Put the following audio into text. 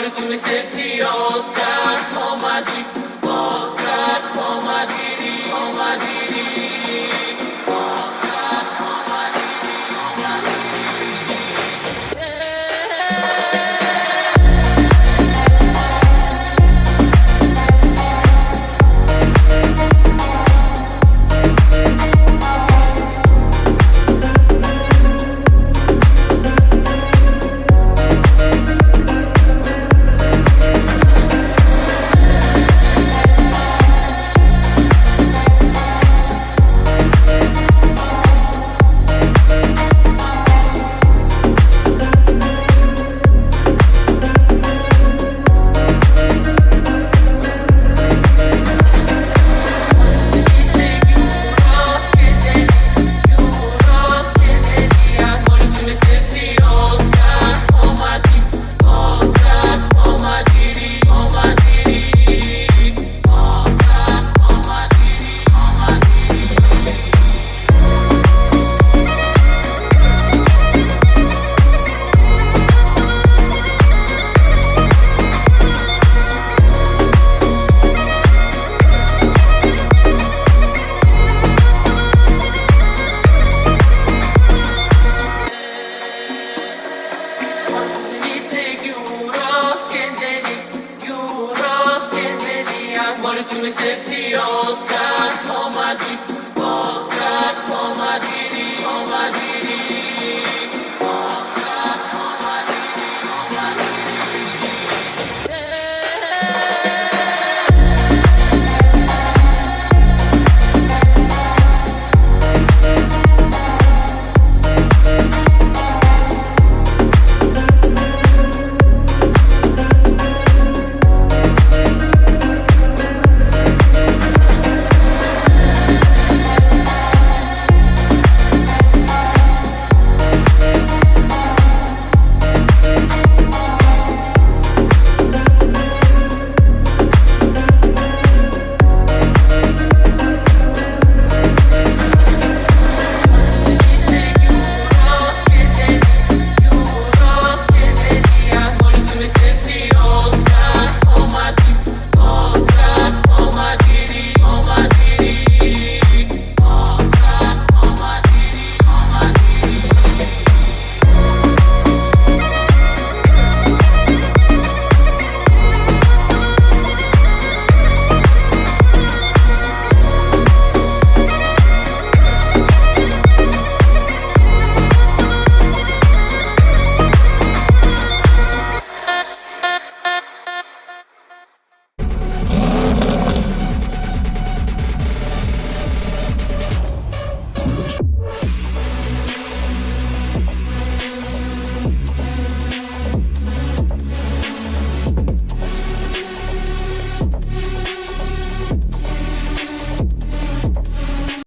Mori tu mi senti otta, pomadi, otta, pomadi tu mi senti ottanta, my di